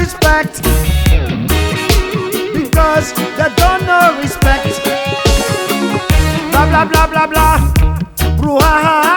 respect because they don't know respect. Blah blah blah blah blah. Brouhaha.